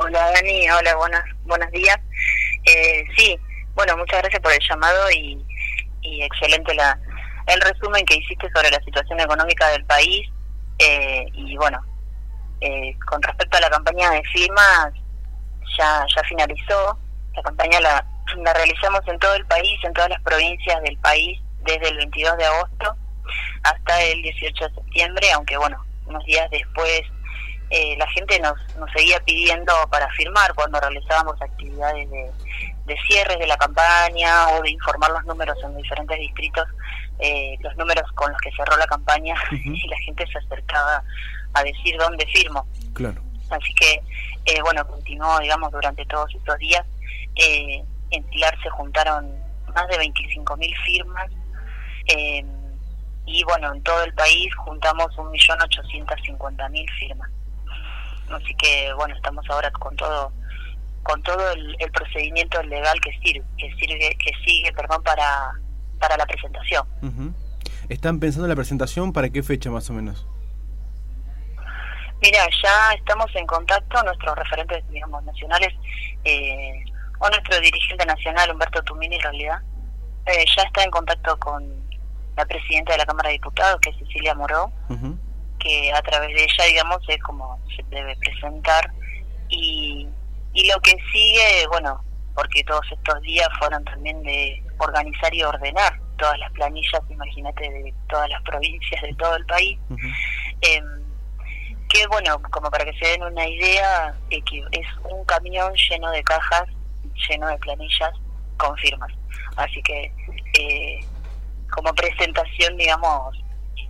Hola Dani, hola, buenas, buenos días. Eh, sí, bueno, muchas gracias por el llamado y, excelente la, el resumen que hiciste sobre la situación económica del país. Eh, y bueno, eh, con respecto a la campaña de firmas, ya, ya finalizó. La campaña la, la realizamos en todo el país, en todas las provincias del país, desde el 22 de agosto hasta el 18 de septiembre, aunque bueno, unos días después eh, la gente nos, nos seguía pidiendo para firmar cuando realizábamos actividades de, de cierres de la campaña o de informar los números en diferentes distritos, eh, los números con los que cerró la campaña y la gente se acercaba a decir dónde firmo. Claro. Así que, eh, bueno, continuó, digamos, durante todos estos días. Eh, en Pilar se juntaron más de 25.000 firmas eh, y, bueno, en todo el país juntamos 1.850.000 firmas. Así que, bueno, estamos ahora con todo con todo el, procedimiento legal que sirve, que sirve, que sigue, perdón, para, para la presentación. ¿Están pensando en la presentación para qué fecha más o menos? Mira, ya estamos en contacto, nuestros referentes, digamos, nacionales, eh, o nuestro dirigente nacional, Humberto Tumini, en realidad, eh, ya está en contacto con la presidenta de la Cámara de Diputados, que es Cecilia Moró, que a través de ella, digamos, es como se debe presentar. Y, y lo que sigue, bueno, porque todos estos días fueron también de organizar y ordenar todas las planillas, imagínate, de todas las provincias de todo el país que bueno, como para que se den una idea, es un camión lleno de cajas, lleno de planillas con firmas. Así que eh, como presentación, digamos,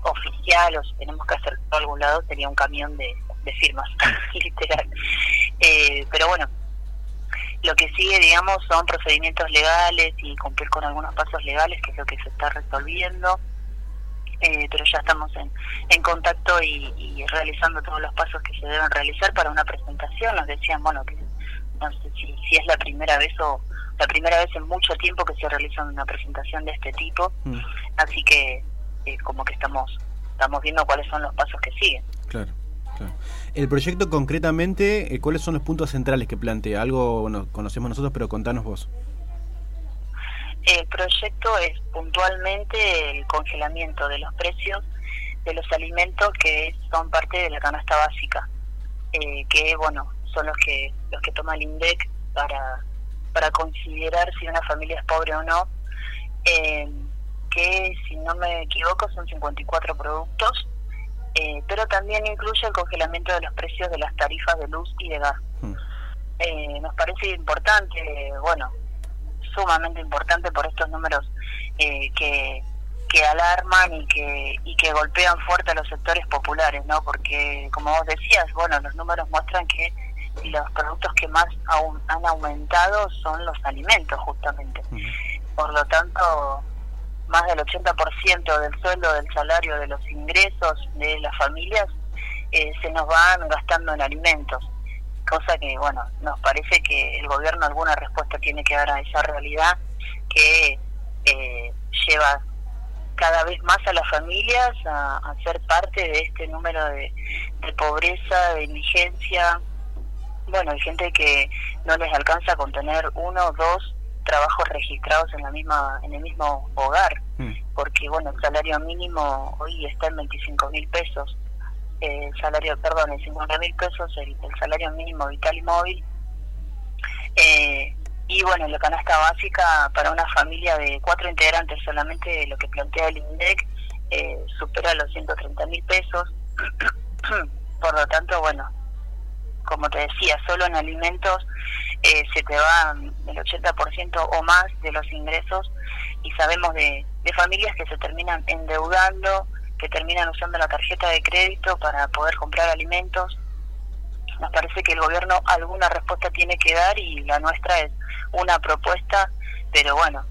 oficial o si tenemos que hacer por algún lado, sería un camión de, firmas, literal. Eh, pero bueno, lo que sigue, digamos, son procedimientos legales y cumplir con algunos pasos legales, que es lo que se está resolviendo. Eh, pero ya estamos en, en contacto y, realizando todos los pasos que se deben realizar para una presentación. Nos decían, bueno, que no sé si, si es la primera vez o la primera vez en mucho tiempo que se realiza una presentación de este tipo, mm. así que eh, como que estamos estamos viendo cuáles son los pasos que siguen. Claro. Claro. El proyecto concretamente, eh, ¿cuáles son los puntos centrales que plantea? Algo, bueno, conocemos nosotros, pero contanos vos. El proyecto es puntualmente el congelamiento de los precios de los alimentos que son parte de la canasta básica, eh, que bueno son los que los que toma el INDEC para para considerar si una familia es pobre o no, eh, que si no me equivoco son 54 productos, eh, pero también incluye el congelamiento de los precios de las tarifas de luz y de gas. Hmm. nos parece importante, bueno, sumamente importante por estos números eh, que, que alarman y que, y que golpean fuerte a los sectores populares, ¿no? Porque, como vos decías, bueno, los números muestran que los productos que más han aumentado son los alimentos, justamente. Por lo tanto, más del 80% del sueldo, del salario, de los ingresos de las familias eh, se nos van gastando en alimentos cosa que, bueno, nos parece que el gobierno alguna respuesta tiene que dar a esa realidad que eh, lleva cada vez más a las familias a, ser parte de este número de, pobreza, de indigencia. Bueno, hay gente que no les alcanza con tener uno dos trabajos registrados en la misma en el mismo hogar, mm. porque bueno, el salario mínimo hoy está en 25 mil pesos el salario, perdón, en 50 mil pesos el, salario mínimo vital y móvil. Eh, y bueno, la canasta básica para una familia de cuatro integrantes solamente, lo que plantea el INDEC, eh, supera los 130 mil pesos. Por lo tanto, bueno, como te decía, solo en alimentos eh, se te va el 80% o más de los ingresos y sabemos de, de familias que se terminan endeudando que terminan usando la tarjeta de crédito para poder comprar alimentos. Nos parece que el gobierno alguna respuesta tiene que dar y la nuestra es una propuesta, pero bueno,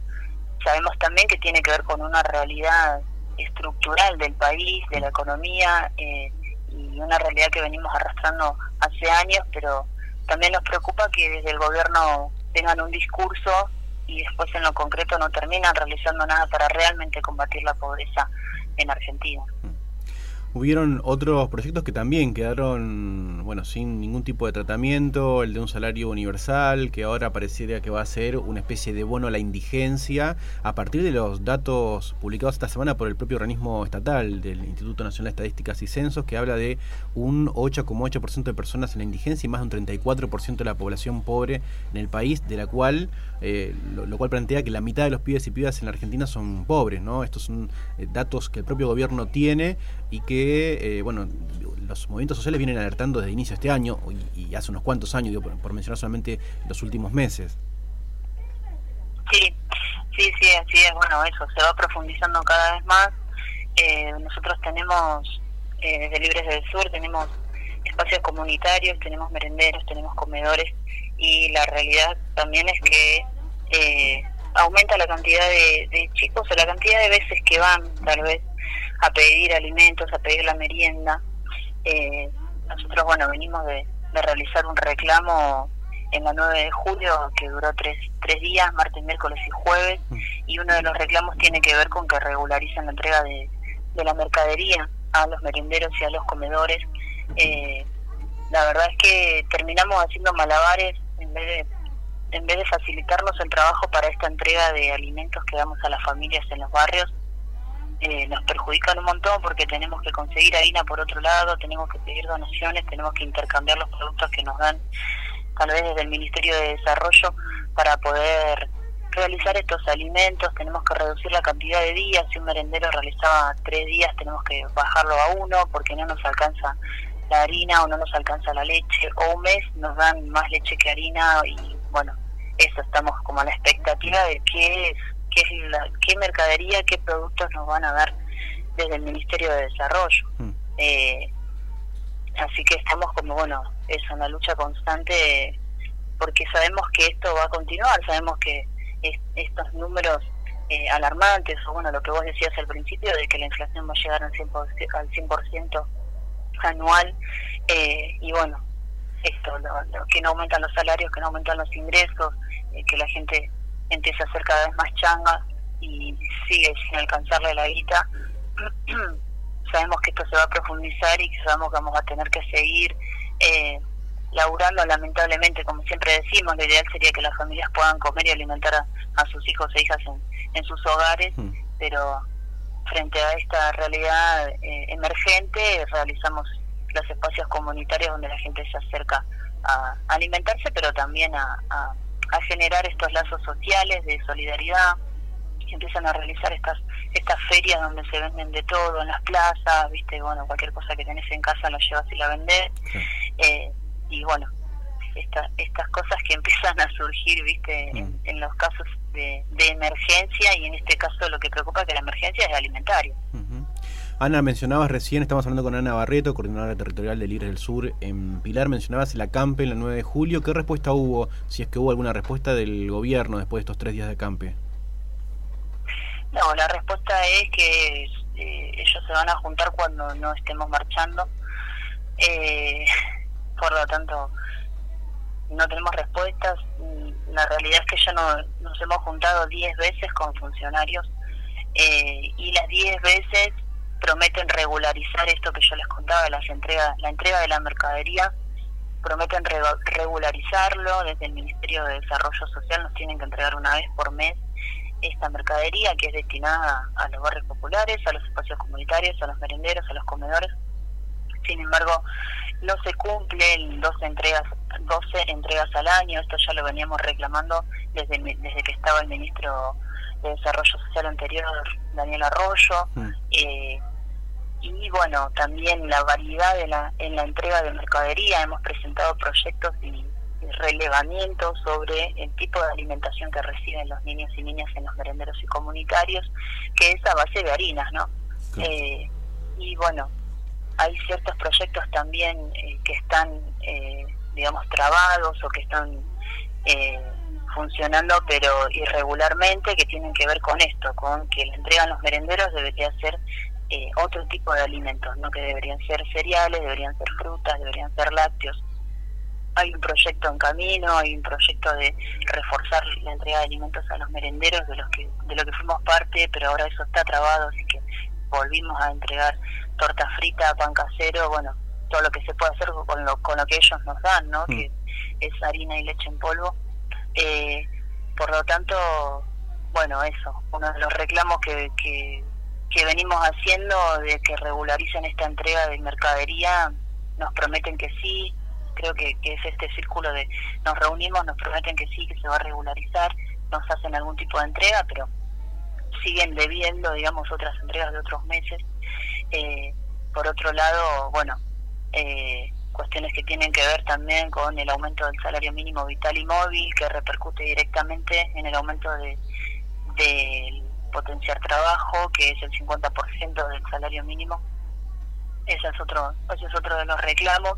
sabemos también que tiene que ver con una realidad estructural del país, de la economía eh, y una realidad que venimos arrastrando hace años, pero también nos preocupa que desde el gobierno tengan un discurso y después en lo concreto no terminan realizando nada para realmente combatir la pobreza en Argentina. Hubieron otros proyectos que también quedaron, bueno, sin ningún tipo de tratamiento, el de un salario universal, que ahora pareciera que va a ser una especie de bono a la indigencia, a partir de los datos publicados esta semana por el propio organismo estatal del Instituto Nacional de Estadísticas y Censos, que habla de un 8,8% de personas en la indigencia y más de un 34% de la población pobre en el país, de la cual, eh, lo, cual plantea que la mitad de los pibes y pibas en la Argentina son pobres, ¿no? Estos son eh, datos que el propio gobierno tiene y que, eh, bueno, los movimientos sociales vienen alertando desde inicio de este año y, hace unos cuantos años, digo, por, mencionar solamente los últimos meses. Sí, sí, sí, así es. Bueno, eso se va profundizando cada vez más. Eh, nosotros tenemos, eh, desde Libres del Sur, tenemos espacios comunitarios, tenemos merenderos, tenemos comedores y la realidad también es que eh, aumenta la cantidad de, de chicos o la cantidad de veces que van tal vez a pedir alimentos, a pedir la merienda. Eh, nosotros, bueno, venimos de, realizar un reclamo en la 9 de julio que duró tres, tres días, martes, miércoles y jueves, y uno de los reclamos tiene que ver con que regularicen la entrega de, la mercadería a los merenderos y a los comedores. Eh, la verdad es que terminamos haciendo malabares en vez de en vez de facilitarnos el trabajo para esta entrega de alimentos que damos a las familias en los barrios, eh, nos perjudican un montón porque tenemos que conseguir harina por otro lado, tenemos que pedir donaciones, tenemos que intercambiar los productos que nos dan tal vez desde el Ministerio de Desarrollo para poder realizar estos alimentos, tenemos que reducir la cantidad de días, si un merendero realizaba tres días tenemos que bajarlo a uno porque no nos alcanza la harina o no nos alcanza la leche, o un mes nos dan más leche que harina y bueno, eso estamos como a la expectativa de qué es qué, la, qué mercadería, qué productos nos van a dar desde el Ministerio de Desarrollo. Mm. Eh, así que estamos como, bueno, es una lucha constante porque sabemos que esto va a continuar, sabemos que estos números eh, alarmantes, o bueno, lo que vos decías al principio, de que la inflación va a llegar al 100%, al 100 anual, eh, y bueno, esto, que no aumentan los salarios, que no aumentan los ingresos, que la gente empieza a hacer cada vez más changa y sigue sin alcanzarle la guita. sabemos que esto se va a profundizar y que sabemos que vamos a tener que seguir eh, laburando lamentablemente, como siempre decimos, lo ideal sería que las familias puedan comer y alimentar a, sus hijos e hijas en, sus hogares, mm. pero frente a esta realidad eh, emergente realizamos los espacios comunitarios donde la gente se acerca a, alimentarse, pero también a a generar estos lazos sociales de solidaridad, empiezan a realizar estas estas ferias donde se venden de todo en las plazas, viste, bueno, cualquier cosa que tenés en casa lo llevas y la vendés, eh, y bueno, esta, estas cosas que empiezan a surgir, viste, en, mm. los casos de, emergencia y en este caso lo que preocupa es que la emergencia es alimentaria. Ana, mencionabas recién, estamos hablando con Ana Barreto, coordinadora territorial de Libres del Sur en Pilar, mencionabas el acampe en la 9 de julio. ¿Qué respuesta hubo, si es que hubo alguna respuesta del gobierno después de estos tres días de acampe? No, la respuesta es que eh, ellos se van a juntar cuando no estemos marchando. Eh, por lo tanto, no tenemos respuestas. La realidad es que ya no, nos hemos juntado 10 veces con funcionarios eh, y las 10 veces prometen regularizar esto que yo les contaba, las entregas, la entrega de la mercadería, prometen regularizarlo, desde el Ministerio de Desarrollo Social nos tienen que entregar una vez por mes esta mercadería que es destinada a los barrios populares, a los espacios comunitarios, a los merenderos, a los comedores. Sin embargo, no se cumplen 12 entregas, 12 entregas al año, esto ya lo veníamos reclamando desde, desde que estaba el ministro de Desarrollo Social anterior, Daniel Arroyo. Mm. Eh, y bueno, también la variedad de la, en la entrega de mercadería. Hemos presentado proyectos y, relevamientos sobre el tipo de alimentación que reciben los niños y niñas en los merenderos y comunitarios, que es a base de harinas, ¿no? Eh, y bueno, hay ciertos proyectos también eh, que están, digamos, trabados o que están funcionando pero irregularmente que tienen que ver con esto, con que la entrega a los merenderos debería ser eh, otro tipo de alimentos, no que deberían ser cereales, deberían ser frutas, deberían ser lácteos. Hay un proyecto en camino, hay un proyecto de reforzar la entrega de alimentos a los merenderos de los que de lo que fuimos parte, pero ahora eso está trabado, así que volvimos a entregar torta frita, pan casero, bueno, todo lo que se puede hacer con lo, con lo que ellos nos dan, ¿no? Mm. Que es harina y leche en polvo. Eh, por lo tanto, bueno, eso, uno de los reclamos que, que, venimos haciendo de que regularicen esta entrega de mercadería, nos prometen que sí, creo que, que es este círculo de nos reunimos, nos prometen que sí, que se va a regularizar, nos hacen algún tipo de entrega, pero siguen debiendo, digamos, otras entregas de otros meses. Eh, por otro lado, bueno, eh, cuestiones que tienen que ver también con el aumento del salario mínimo vital y móvil, que repercute directamente en el aumento de del potenciar trabajo, que es el 50% del salario mínimo. Ese es otro, ese es otro de los reclamos.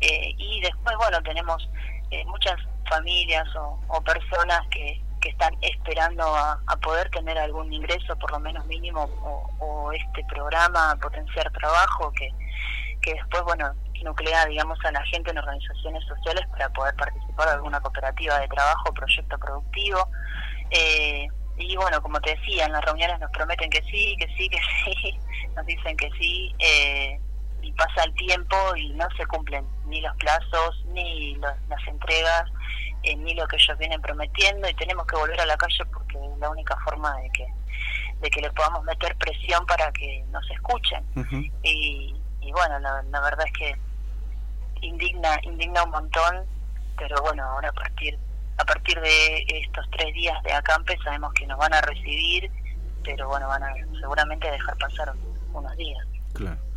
Eh, y después, bueno, tenemos eh, muchas familias o, personas que, que están esperando a, poder tener algún ingreso, por lo menos mínimo, o, o este programa, potenciar trabajo, que, que después, bueno, nuclea, digamos, a la gente en organizaciones sociales para poder participar de alguna cooperativa de trabajo, proyecto productivo. Eh, y bueno, como te decía, en las reuniones nos prometen que sí, que sí, que sí, nos dicen que sí, eh, y pasa el tiempo y no se cumplen ni los plazos, ni las entregas, eh, ni lo que ellos vienen prometiendo, y tenemos que volver a la calle porque es la única forma de que de que le podamos meter presión para que nos escuchen. y, y bueno, la, la verdad es que indigna indigna un montón pero bueno ahora a partir a partir de estos tres días de acampe sabemos que nos van a recibir pero bueno van a seguramente dejar pasar unos días. Claro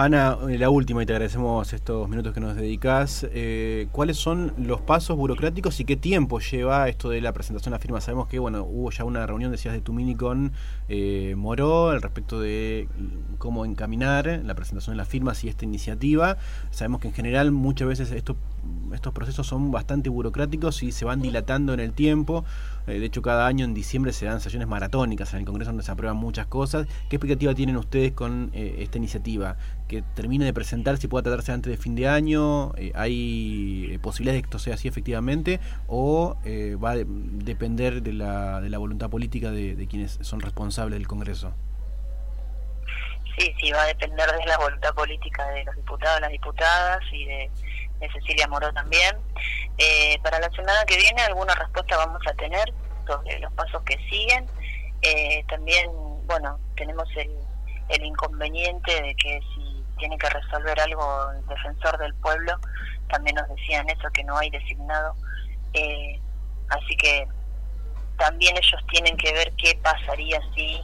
Ana, eh, la última y te agradecemos estos minutos que nos dedicas. Eh, ¿Cuáles son los pasos burocráticos y qué tiempo lleva esto de la presentación a firma? Sabemos que bueno hubo ya una reunión, decías, de Tumini con eh, Moró al respecto de cómo encaminar la presentación de las firmas y esta iniciativa. Sabemos que en general muchas veces esto, estos procesos son bastante burocráticos y se van dilatando en el tiempo. de hecho, cada año en diciembre se dan sesiones maratónicas en el Congreso donde se aprueban muchas cosas. ¿Qué expectativa tienen ustedes con esta iniciativa? que termine de presentar si pueda tratarse antes de fin de año? Eh, ¿Hay eh, posibilidades de que esto sea así efectivamente? ¿O eh, va a depender de la, de la voluntad política de, quienes son responsables del Congreso? Sí, sí, va a depender de la voluntad política de los diputados, las diputadas y de, Cecilia Moró también. para la semana que viene alguna respuesta vamos a tener sobre los pasos que siguen. también, bueno, tenemos el, el inconveniente de que si tiene que resolver algo el defensor del pueblo, también nos decían eso, que no hay designado. Eh, así que también ellos tienen que ver qué pasaría si...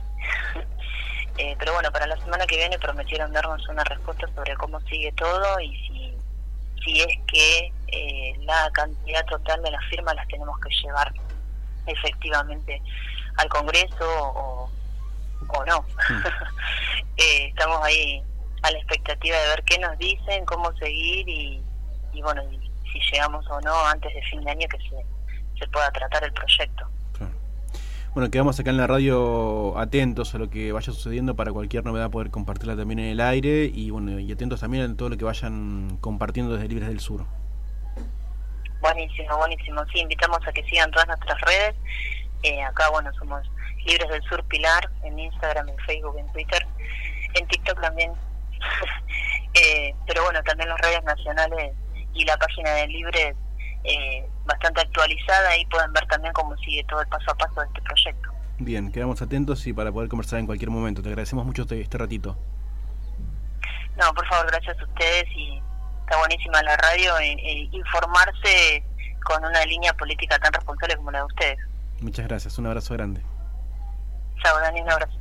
eh, pero bueno, para la semana que viene prometieron darnos una respuesta sobre cómo sigue todo y si, si es que eh, la cantidad total de las firmas las tenemos que llevar efectivamente al Congreso o, o no. Mm. eh, estamos ahí a la expectativa de ver qué nos dicen, cómo seguir y, bueno, si llegamos o no antes de fin de año que se, se pueda tratar el proyecto. Bueno, quedamos acá en la radio atentos a lo que vaya sucediendo para cualquier novedad poder compartirla también en el aire y bueno, y atentos también a todo lo que vayan compartiendo desde Libres del Sur. Buenísimo, buenísimo. Sí, invitamos a que sigan todas nuestras redes. Eh, acá, bueno, somos Libres del Sur Pilar en Instagram, en Facebook, en Twitter. En TikTok también Eh, pero bueno, también las redes nacionales y la página de Libre eh, bastante actualizada, ahí pueden ver también cómo sigue todo el paso a paso de este proyecto. Bien, quedamos atentos y para poder conversar en cualquier momento. Te agradecemos mucho este, este ratito. No, por favor, gracias a ustedes y está buenísima la radio e, e informarse con una línea política tan responsable como la de ustedes. Muchas gracias, un abrazo grande. Chao, Dani, un abrazo.